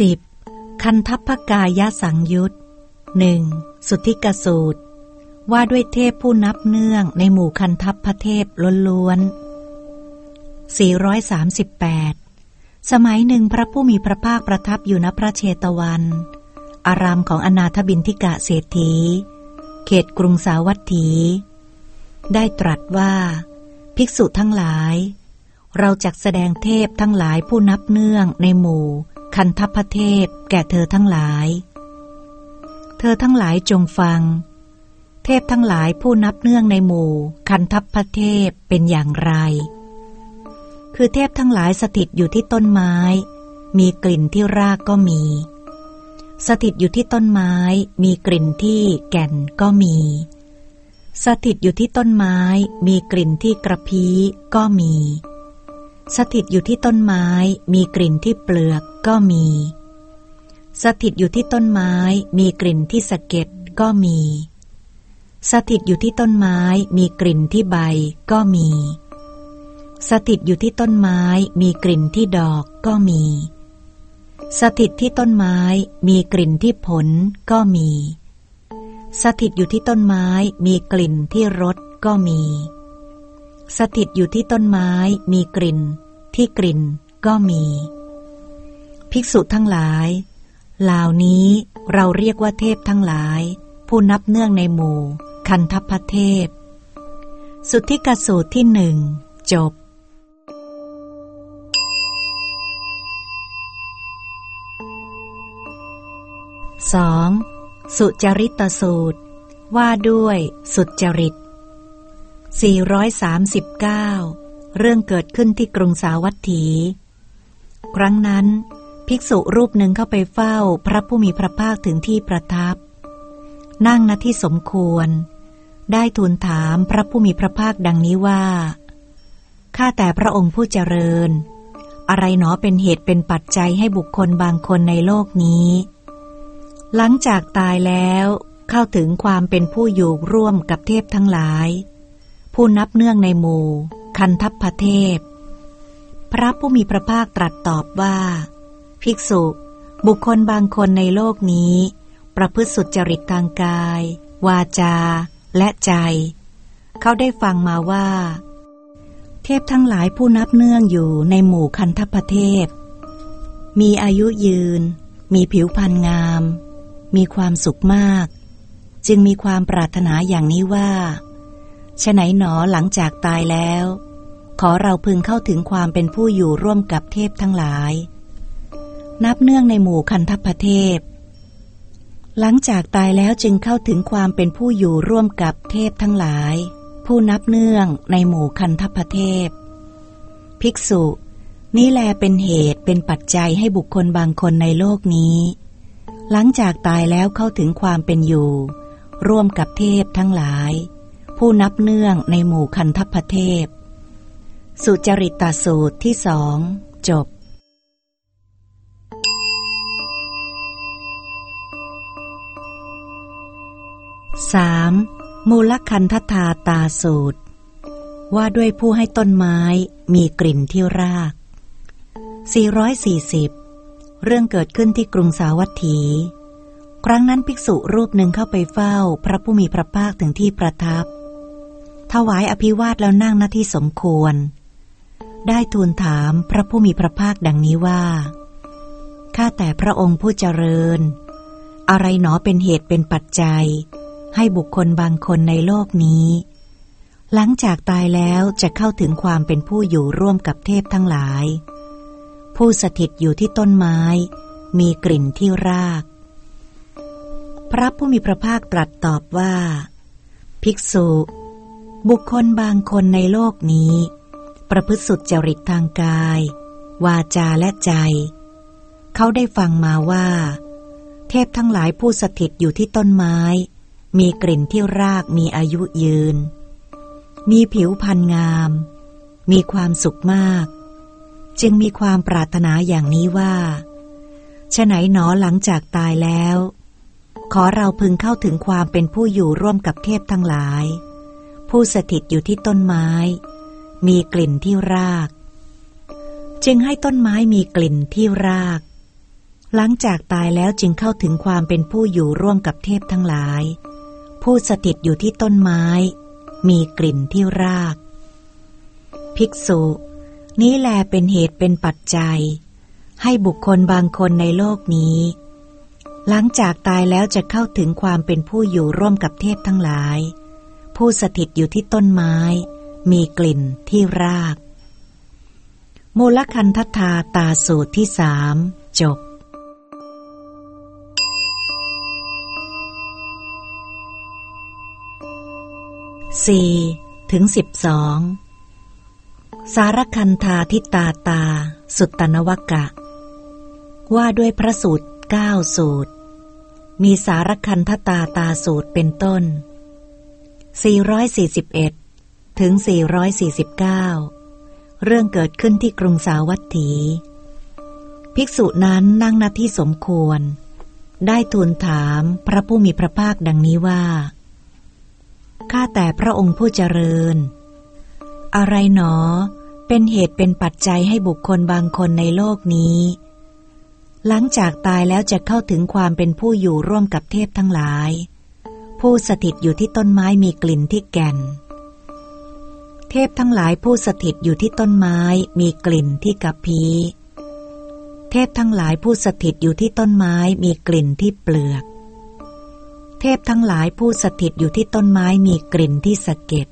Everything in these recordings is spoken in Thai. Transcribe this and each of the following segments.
10. คันทัพพกายสังยุตหนึ่งสุทธิกสูตร ว่าด้วยเทพผู้นับเนื่องในหมู่คันทัพพระเทพล้วนๆ438 สมัยหนึ่งพระผู้มีพระภาคประทับอยู่ณพระเชตวัน อารามของอนาถบินทิกะเศรษฐี เขตกรุงสาวัตถี ได้ตรัสว่า ภิกษุทั้งหลาย เราจักแสดงเทพทั้งหลายผู้นับเนื่องในหมู่ คันทัพเทพแก่เธอทั้งหลาย เธอทั้งหลายจงฟัง เทพทั้งหลายผู้นับเนื่องในหมู่ คันทัพเทพเป็นอย่างไร คือเทพทั้งหลายสถิตอยู่ที่ต้นไม้ มีกลิ่นที่รากก็มี สถิตอยู่ที่ต้นไม้ มีกลิ่นที่แก่นก็มี สถิตอยู่ที่ต้นไม้ มีกลิ่นที่กระพี้ก็มี สถิตอยู่ที่ต้นไม้ มีกลิ่นที่เปลือกก็มี สถิตอยู่ที่ต้นไม้ มีกลิ่นที่สะเก็ดก็มี สถิตอยู่ที่ต้นไม้ มีกลิ่นที่ใบก็มี สถิตอยู่ที่ต้นไม้ มีกลิ่นที่ดอกก็มี สถิตที่ต้นไม้ มีกลิ่นที่ผลก็มี สถิตอยู่ที่ต้นไม้ มีกลิ่นที่รสก็มี สถิตอยู่ที่ต้นไม้มีกลิ่น ที่กลิ่นก็มี ภิกษุทั้งหลาย เหล่านี้เราเรียกว่าเทพทั้งหลาย ผู้นับเนื่องในหมู่ คันทัพเทพ สุทธิกสูตรที่หนึ่งจบสองสุจริตสูตร ว่าด้วยสุจริต 439 เรื่องเกิดขึ้นที่กรุงสาวัตถี ครั้งนั้น ภิกษุรูปหนึ่งเข้าไปเฝ้าพระผู้มีพระภาคถึงที่ประทับ นั่งณที่สมควร ได้ทูลถามพระผู้มีพระภาคดังนี้ว่า ข้าแต่พระองค์ผู้เจริญ อะไรหนอเป็นเหตุเป็นปัจจัยให้บุคคลบางคนในโลกนี้ หลังจากตายแล้วเข้าถึงความเป็นผู้อยู่ร่วมกับเทพทั้งหลาย ผู้นับเนื่องในหมู่ คันทัพพเทพ พระผู้มีพระภาคตรัสตอบว่า ภิกษุ บุคคลบางคนในโลกนี้ ประพฤติสุจริตทางกาย วาจา และใจ เขาได้ฟังมาว่า เทพทั้งหลายผู้นับเนื่องอยู่ในหมู่คันทัพเทพ มีอายุยืน มีผิวพรรณงาม มีความสุขมาก จึงมีความปรารถนาอย่างนี้ว่า ฉไหนหนอหลังจากตายแล้ว ขอเราพึงเข้าถึงความเป็นผู้อยู่ร่วมกับเทพทั้งหลาย นับเนื่องในหมู่คันธพเทพ หลังจากตายแล้วจึงเข้าถึงความเป็นผู้อยู่ร่วมกับเทพทั้งหลาย ผู้นับเนื่องในหมู่คันธพเทพ ภิกษุ นี่แลเป็นเหตุเป็นปัจจัยให้บุคคลบางคนในโลกนี้ หลังจากตายแล้วเข้าถึงความเป็นอยู่ ร่วมกับเทพทั้งหลาย ผู้นับเนื่องในหมู่คันทัพเทพ สุจริตตสูตรที่สอง จบสามมูลคันธทาตาสูตร ว่าด้วยผู้ให้ต้นไม้มีกลิ่นที่ราก 440 เรื่องเกิดขึ้นที่กรุงสาวัตถี ครั้งนั้นภิกษุรูปหนึ่งเข้าไปเฝ้าพระผู้มีพระภาคถึงที่ประทับ ถวายอภิวาทแล้วนั่งหน้าที่สมควร ได้ทูลถามพระผู้มีพระภาคดังนี้ว่า ข้าแต่พระองค์ผู้เจริญ อะไรหนอเป็นเหตุเป็นปัจจัย ให้บุคคลบางคนในโลกนี้ หลังจากตายแล้วจะเข้าถึงความเป็นผู้อยู่ร่วมกับเทพทั้งหลาย ผู้สถิตอยู่ที่ต้นไม้ มีกลิ่นที่ราก พระผู้มีพระภาคตรัสตอบว่า ภิกษุ บุคคลบางคนในโลกนี้ ประพฤติสุดจริตทางกาย วาจาและใจ เขาได้ฟังมาว่า เทพทั้งหลายผู้สถิตอยู่ที่ต้นไม้ มีกลิ่นที่รากมีอายุยืน มีผิวพรรณงาม มีความสุขมาก จึงมีความปรารถนาอย่างนี้ว่าฉไหนหนอหลังจากตายแล้ว ขอเราพึงเข้าถึงความเป็นผู้อยู่ร่วมกับเทพทั้งหลาย ผู้สถิตอยู่ที่ต้นไม้ มีกลิ่นที่ราก จึงให้ต้นไม้มีกลิ่นที่ราก หลังจากตายแล้วจึงเข้าถึงความเป็นผู้อยู่ร่วมกับเทพทั้งหลาย ผู้สถิตอยู่ที่ต้นไม้ มีกลิ่นที่ราก ภิกษุ นี้แลเป็นเหตุเป็นปัจจัย ให้บุคคลบางคนในโลกนี้หลังจากตายแล้วจะเข้าถึงความเป็นผู้อยู่ร่วมกับเทพทั้งหลาย ผู้สถิตอยู่ที่ต้นไม้ มีกลิ่นที่ราก มูลคันธทาตาสูตรที่สามจบสี่ถึงสิบสองสารคันธาทิตาตา สุตตนวกะ ว่าด้วยพระสูตรเก้าสูตร มีสารคันธตาตาสูตรเป็นต้น 441 ถึง 449 เรื่องเกิดขึ้นที่กรุงสาวัตถี ภิกษุนั้นนั่งณที่สมควร ได้ทูลถามพระผู้มีพระภาคดังนี้ว่า ข้าแต่พระองค์ผู้เจริญ อะไรหนอ เป็นเหตุเป็นปัจจัยให้บุคคลบางคนในโลกนี้ หลังจากตายแล้วจะเข้าถึงความเป็นผู้อยู่ร่วมกับเทพทั้งหลาย ผู้สถิตอยู่ที่ต้นไม้มีกลิ่นที่แก่น เทพทั้งหลายผู้สถิตอยู่ที่ต้นไม้มีกลิ่นที่กับพีเทพทั้งหลายผู้สถิตอยู่ที่ต้นไม้มีกลิ่นที่เปลือก เทพทั้งหลายผู้สถิตอยู่ที่ต้นไม้มีกลิ่นที่สะเก็ด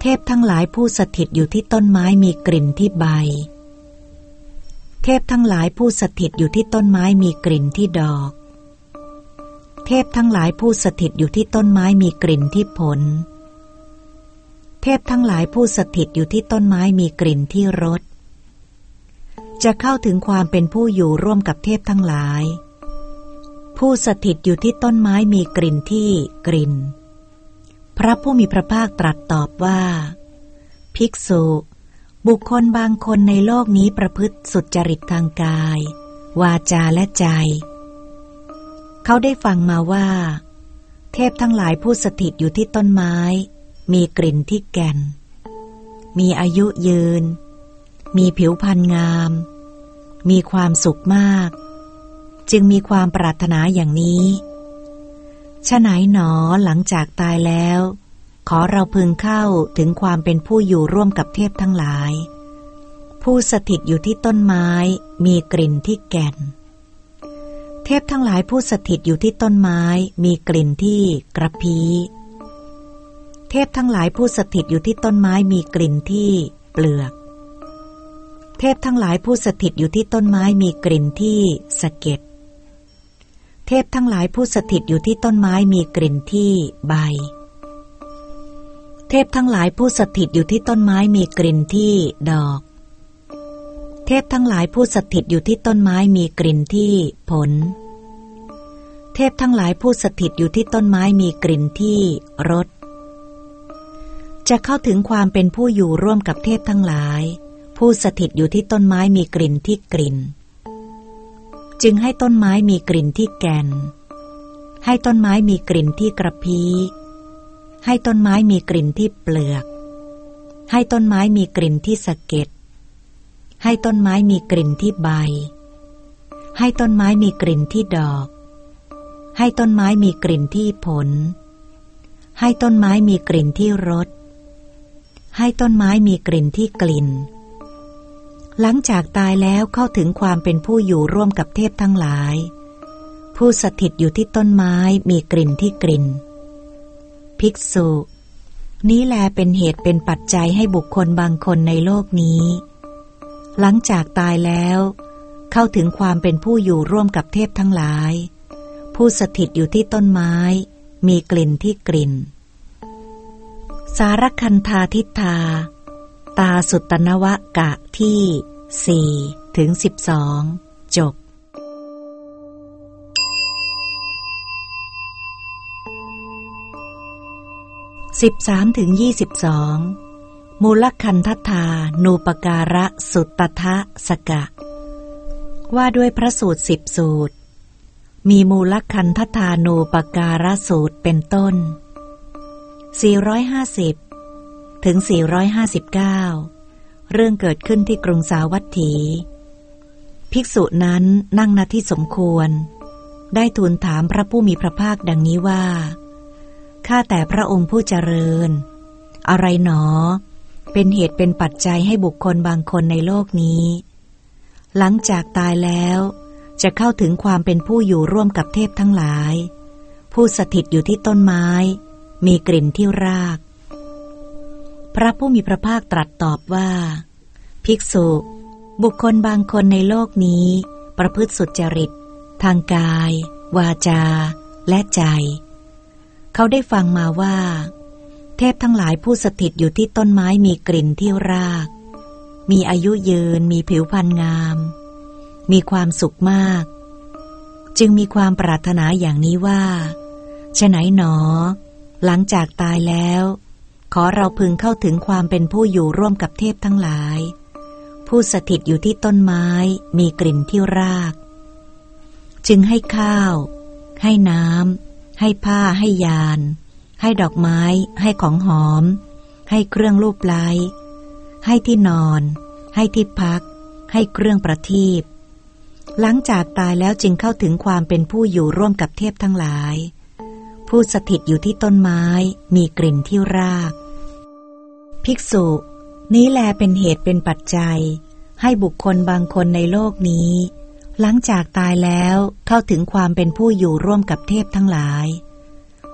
เทพทั้งหลายผู้สถิตอยู่ที่ต้นไม้มีกลิ่นที่ใบ เทพทั้งหลายผู้สถิตอยู่ที่ต้นไม้มีกลิ่นที่ดอก เทพทั้งหลายผู้สถิตอยู่ที่ต้นไม้มีกลิ่นที่ผล เทพทั้งหลายผู้สถิตอยู่ที่ต้นไม้มีกลิ่นที่รส จะเข้าถึงความเป็นผู้อยู่ร่วมกับเทพทั้งหลาย ผู้สถิตอยู่ที่ต้นไม้มีกลิ่นที่กลิ่น พระผู้มีพระภาคตรัสตอบว่า ภิกษุ บุคคลบางคนในโลกนี้ประพฤติสุจริตทางกาย วาจาและใจ เขาได้ฟังมาว่า เทพทั้งหลายผู้สถิตอยู่ที่ต้นไม้ มีกลิ่นที่แก่น มีอายุยืน มีผิวพรรณงาม มีความสุขมาก จึงมีความปรารถนาอย่างนี้ฉไหนหนอหลังจากตายแล้ว ขอเราพึงเข้าถึงความเป็นผู้อยู่ร่วมกับเทพทั้งหลาย ผู้สถิตอยู่ที่ต้นไม้มีกลิ่นที่แก่น เทพทั้งหลายผู้สถิตอยู่ที่ต้นไม้มีกลิ่นที่กระพี้เทพทั้งหลายผู้สถิตอยู่ที่ต้นไม้มีกลิ่นที่เปลือก เทพทั้งหลายผู้สถิตอยู่ที่ต้นไม้มีกลิ่นที่สะเก็ด เทพทั้งหลายผู้สถิตอยู่ที่ต้นไม้มีกลิ่นที่ใบ เทพทั้งหลายผู้สถิตอยู่ที่ต้นไม้มีกลิ่นที่ดอก เทพทั้งหลายผู้สถิตอยู่ที่ต้นไม้มีกลิ่นที่ผล เทพทั้งหลายผู้สถิตอยู่ที่ต้นไม้มีกลิ่นที่รส จะเข้าถึงความเป็นผู้อยู่ร่วมกับเทพทั้งหลาย ผู้สถิตอยู่ที่ต้นไม้มีกลิ่นที่กลิ่น จึงให้ต้นไม้มีกลิ่นที่แก่น ให้ต้นไม้มีกลิ่นที่กระพี้ให้ต้นไม้มีกลิ่นที่เปลือก ให้ต้นไม้มีกลิ่นที่สะเก็ด ให้ต้นไม้มีกลิ่นที่ใบ ให้ต้นไม้มีกลิ่นที่ดอก ให้ต้นไม้มีกลิ่นที่ผล ให้ต้นไม้มีกลิ่นที่รส ให้ต้นไม้มีกลิ่นที่กลิ่น หลังจากตายแล้วเข้าถึงความเป็นผู้อยู่ร่วมกับเทพทั้งหลาย ผู้สถิตอยู่ที่ต้นไม้มีกลิ่นที่กลิ่น ภิกษุนี้แลเป็นเหตุเป็นปัจจัยให้บุคคลบางคนในโลกนี้ หลังจากตายแล้ว เข้าถึงความเป็นผู้อยู่ร่วมกับเทพทั้งหลาย ผู้สถิตอยู่ที่ต้นไม้ มีกลิ่นที่กลิ่น สารคันธาทิธาตาสุตนวะกะที่สี่ถึงสิบสองจบสิบสามถึงยี่สิบสอง มูลคันทธานูปการะสุตทะสกะ ว่าด้วยพระสูตรสิบสูตร มีมูลคันทธานูปการะสูตรเป็นต้น 450 ถึง 459 เรื่องเกิดขึ้นที่กรุงสาวัตถีภิภิกษุนั้นนั่งณที่สมควร ได้ทูลถามพระผู้มีพระภาคดังนี้ว่า ข้าแต่พระองค์ผู้เจริญ อะไรหนอ เป็นเหตุเป็นปัจจัยให้บุคคลบางคนในโลกนี้ หลังจากตายแล้ว จะเข้าถึงความเป็นผู้อยู่ร่วมกับเทพทั้งหลาย ผู้สถิตอยู่ที่ต้นไม้ มีกลิ่นที่ราก พระผู้มีพระภาคตรัสตอบว่า ภิกษุ บุคคลบางคนในโลกนี้ ประพฤติสุจริต ทางกาย วาจา และใจ เขาได้ฟังมาว่า เทพทั้งหลายผู้สถิตอยู่ที่ต้นไม้มีกลิ่นที่ราก มีอายุยืน มีผิวพรรณงาม มีความสุขมาก จึงมีความปรารถนาอย่างนี้ว่าฉไหนหนอ หลังจากตายแล้ว ขอเราพึงเข้าถึงความเป็นผู้อยู่ร่วมกับเทพทั้งหลาย ผู้สถิตอยู่ที่ต้นไม้ มีกลิ่นที่ราก จึงให้ข้าว ให้น้ำให้ผ้าให้ยาน ให้ดอกไม้ ให้ของหอม ให้เครื่องรูปไล้ให้ที่นอน ให้ที่พัก ให้เครื่องประทีปหลังจากตายแล้วจึงเข้าถึงความเป็นผู้อยู่ร่วมกับเทพทั้งหลาย ผู้สถิตอยู่ที่ต้นไม้ มีกลิ่นที่ราก ภิกษุ นี้แลเป็นเหตุเป็นปัจจัย ให้บุคคลบางคนในโลกนี้ หลังจากตายแล้วเข้าถึงความเป็นผู้อยู่ร่วมกับเทพทั้งหลาย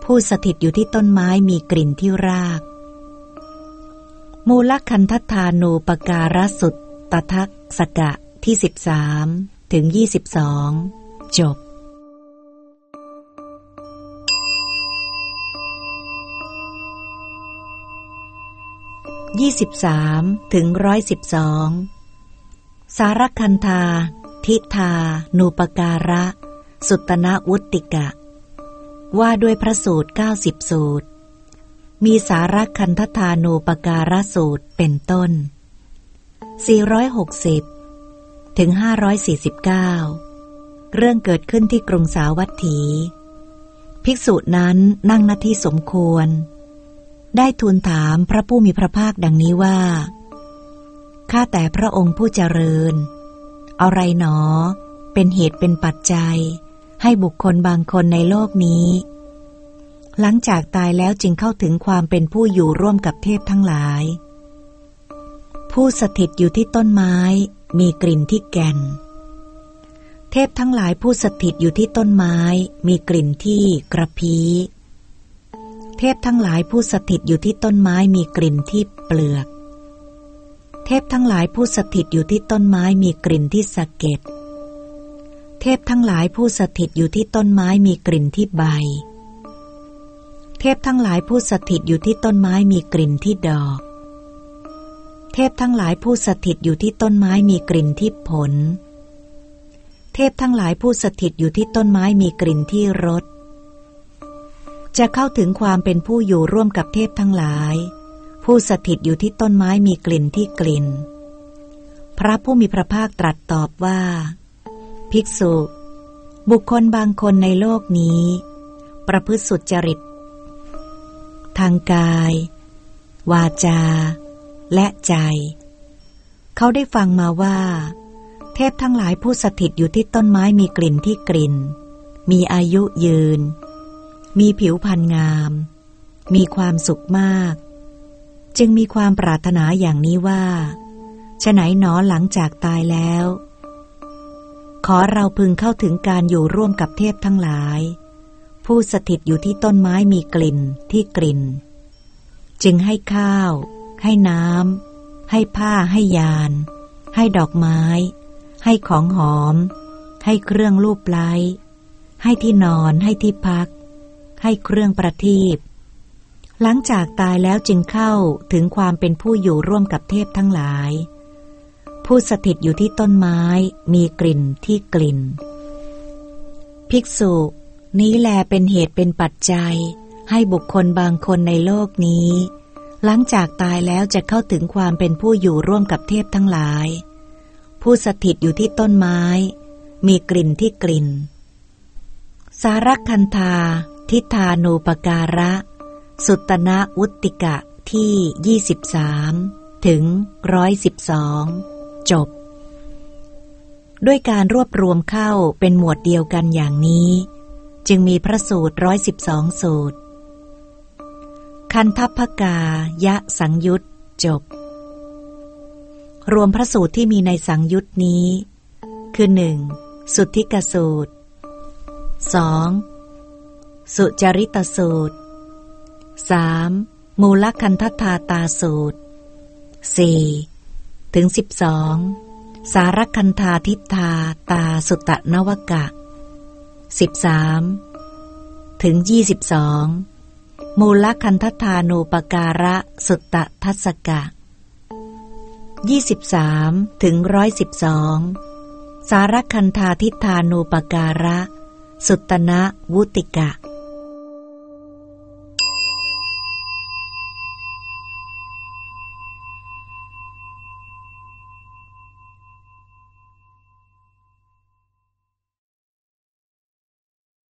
ผู้สถิตอยู่ที่ต้นไม้มีกลิ่นที่ราก มูลคันธทานูปการสุตตทักสกะที่สิบสามถึงยี่สิบสองจบยี่สิบสามถึงร้อยสิบสองสารคันธา ทิธานูปการะ สุตนะวุติกะ ว่าด้วยพระสูตรเก้าสิบสูตร มีสารคันธทานูปการะสูตรเป็นต้น 460 ถึง 549 เรื่องเกิดขึ้นที่กรุงสาวัตถี ภิกษุนั้นนั่งหน้าที่สมควร ได้ทูลถามพระผู้มีพระภาคดังนี้ว่า ข้าแต่พระองค์ผู้เจริญ อะไรหนอ เป็นเหตุเป็นปัจจัย ให้บุคคลบางคนในโลกนี้ หลังจากตายแล้วจึงเข้าถึงความเป็นผู้อยู่ร่วมกับเทพทั้งหลาย ผู้สถิตอยู่ที่ต้นไม้ มีกลิ่นที่แก่น เทพทั้งหลายผู้สถิตอยู่ที่ต้นไม้ มีกลิ่นที่กระพี้เทพทั้งหลายผู้สถิตอยู่ที่ต้นไม้มีกลิ่นที่เปลือก เทพทั้งหลายผู้สถิตอยู่ที่ต้นไม้มีกลิ่นที่สะเก็ด เทพทั้งหลายผู้สถิตอยู่ที่ต้นไม้มีกลิ่นที่ใบ เทพทั้งหลายผู้สถิตอยู่ที่ต้นไม้มีกลิ่นที่ดอก เทพทั้งหลายผู้สถิตอยู่ที่ต้นไม้มีกลิ่นที่ผล เทพทั้งหลายผู้สถิตอยู่ที่ต้นไม้มีกลิ่นที่รส จะเข้าถึงความเป็นผู้อยู่ร่วมกับเทพทั้งหลาย ผู้สถิตอยู่ที่ต้นไม้มีกลิ่นที่กลิ่น พระผู้มีพระภาคตรัสตอบว่า ภิกษุ บุคคลบางคนในโลกนี้ ประพฤติสุจริต ทางกาย วาจา และใจ เขาได้ฟังมาว่า เทพทั้งหลายผู้สถิตอยู่ที่ต้นไม้มีกลิ่นที่กลิ่น มีอายุยืน มีผิวพรรณงาม มีความสุขมาก จึงมีความปรารถนาอย่างนี้ว่าฉไหนหนอหลังจากตายแล้ว ขอเราพึงเข้าถึงการอยู่ร่วมกับเทพทั้งหลาย ผู้สถิตอยู่ที่ต้นไม้มีกลิ่นที่กลิ่น จึงให้ข้าว ให้น้ำให้ผ้าให้ยาน ให้ดอกไม้ ให้ของหอม ให้เครื่องลูบไล้ให้ที่นอนให้ที่พัก ให้เครื่องประทีปหลังจากตายแล้วจึงเข้าถึงความเป็นผู้อยู่ร่วมกับเทพทั้งหลาย ผู้สถิตอยู่ที่ต้นไม้มีกลิ่นที่กลิ่น ภิกษุ นี้แลเป็นเหตุเป็นปัจจัย ให้บุคคลบางคนในโลกนี้ หลังจากตายแล้วจะเข้าถึงความเป็นผู้อยู่ร่วมกับเทพทั้งหลาย ผู้สถิตอยู่ที่ต้นไม้ มีกลิ่นที่กลิ่น สารคันธา ทิธานูปการะ สุตนะวุติกะที่ 23 ถึง 112 จบ ด้วยการรวบรวมเข้าเป็นหมวดเดียวกันอย่างนี้ จึงมีพระสูตรร้อยสิบสองสูตร คันทัพพกายะสังยุตจบ รวมพระสูตรที่มีในสังยุตนี้ คือหนึ่งสุทธิกสูตรสองสุจริตสูตรสามมูลคันธทาตาสูตรสี่ ถึงสิบสองสารคันธาทิทาตาสุตนวกะสิบสามถึงยี่สิบสองมูลคันธทานูปการะสุตตทัศกะยี่สิบสามถึงร้อยสิบสองสารคันธาทิทานูปการะ สุตนะวุติกะ